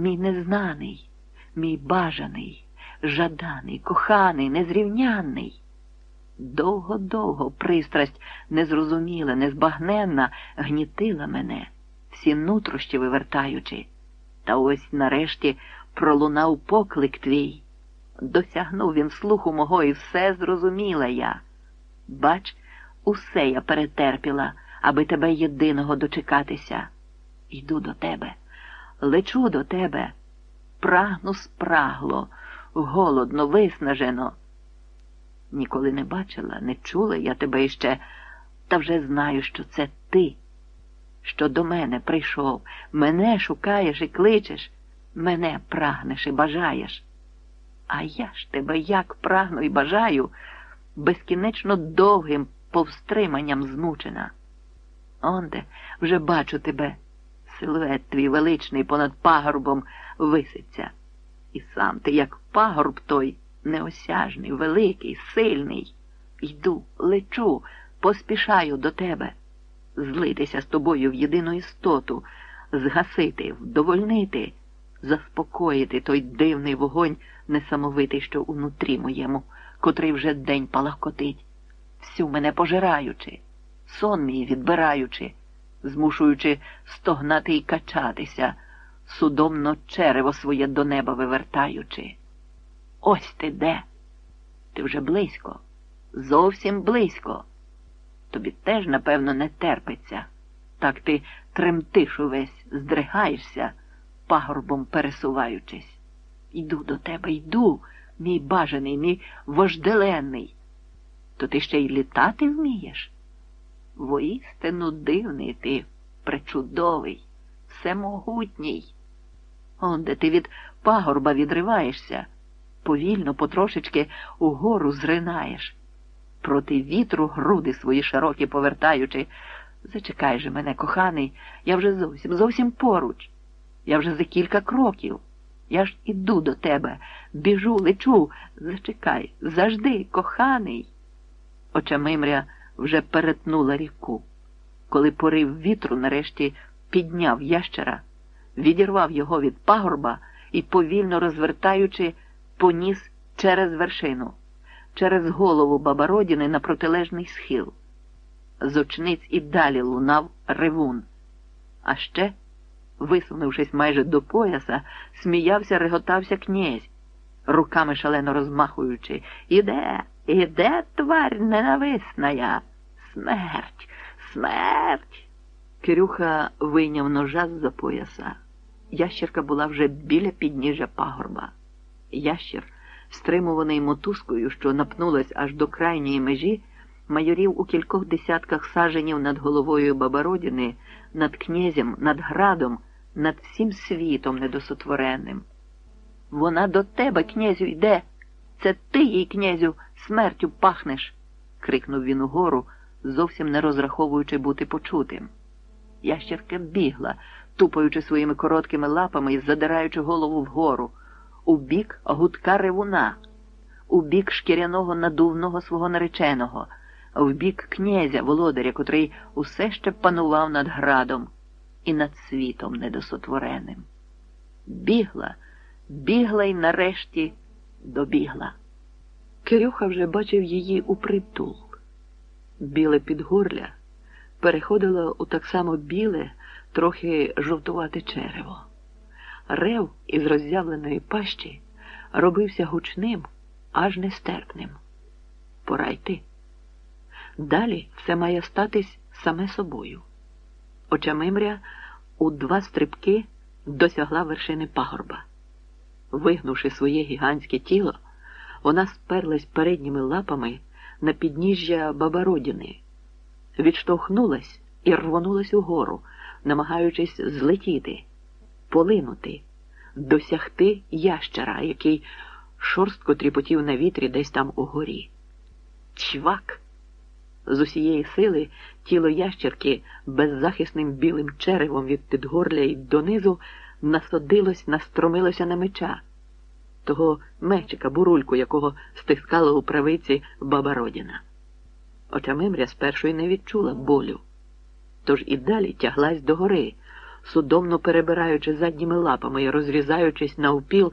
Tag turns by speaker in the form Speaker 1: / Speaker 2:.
Speaker 1: мій незнаний, мій бажаний, жаданий, коханий, незрівнянний. Довго-довго пристрасть незрозуміла, незбагненна гнітила мене, всі нутрощі вивертаючи. Та ось нарешті пролунав поклик твій. Досягнув він слуху мого і все зрозуміла я. Бач, усе я перетерпіла, аби тебе єдиного дочекатися. Йду до тебе, лечу до тебе, прагну спрагло, голодно, виснажено. Ніколи не бачила, не чула я тебе іще, та вже знаю, що це ти, що до мене прийшов, мене шукаєш і кличеш, мене прагнеш і бажаєш. А я ж тебе як прагну і бажаю, безкінечно довгим повстриманням змучена. Онде вже бачу тебе, силует твій величний понад пагорбом виситься. І сам ти, як пагорб той, неосяжний, великий, сильний. Йду, лечу, поспішаю до тебе, злитися з тобою в єдину істоту, згасити, вдовольнити, заспокоїти той дивний вогонь несамовитий, що унутрі моєму, котрий вже день палахкотить, всю мене пожираючи, сон мій відбираючи, змушуючи стогнати і качатися, судомно черево своє до неба вивертаючи. Ось ти де. Ти вже близько, зовсім близько. Тобі теж, напевно, не терпиться. Так ти тремтиш увесь, здригаєшся, пагорбом пересуваючись. Йду до тебе, йду, мій бажаний, мій вожделенний. То ти ще й літати вмієш? Воістину дивний ти, пречудовий, всемогутній. Он де ти від пагорба відриваєшся повільно, потрошечки угору зринаєш. Проти вітру груди свої широкі повертаючи. Зачекай же мене, коханий, я вже зовсім, зовсім поруч. Я вже за кілька кроків. Я ж іду до тебе, біжу, лечу. Зачекай, завжди, коханий. Очамимря вже перетнула ріку. Коли порив вітру нарешті підняв ящера, відірвав його від пагорба і, повільно розвертаючи, поніс через вершину, через голову Бабародіни на протилежний схил. З очниць і далі лунав ревун. А ще, висунувшись майже до пояса, сміявся, реготався князь, руками шалено розмахуючи. Іде, іде, тварь ненависная. Смерть, смерть. Кирюха вийняв ножа з-за пояса. Ящерка була вже біля підніжжя пагорба. Ящір, стримуваний мотузкою, що напнулась аж до крайньої межі, майорів у кількох десятках саженів над головою Бабародіни, над князем, над градом, над всім світом недосотворенним. Вона до тебе, князю, йде. Це ти їй, князю, смертю пахнеш. крикнув він угору, зовсім не розраховуючи бути почутим. Ящерка бігла, тупаючи своїми короткими лапами і задираючи голову вгору у бік гудка ревуна, у бік шкіряного надувного свого нареченого, в бік князя володаря, котрий усе ще панував над градом і над світом недосотвореним. Бігла, бігла й нарешті добігла. Кирюха вже бачив її у притул. Біле підгорля переходило у так само біле, трохи жовтувате черево. Рев із роззявленої пащі робився гучним, аж нестерпним. Пора йти. Далі все має статись саме собою. Очамимря у два стрибки досягла вершини пагорба. Вигнувши своє гігантське тіло, вона сперлась передніми лапами на підніжжя Бабародіни, відштовхнулась і рвонулась угору, намагаючись злетіти полинути, досягти ящера, який шорстко тріпотів на вітрі десь там угорі. Чвак! З усієї сили тіло ящерки беззахисним білим черевом від підгорля й донизу насадилось, настромилося на меча, того мечика, бурульку, якого стискала у правиці баба Родіна. Очамимря спершу й не відчула болю, тож і далі тяглась догори,
Speaker 2: судомно перебираючи задніми лапами і розрізаючись навпіл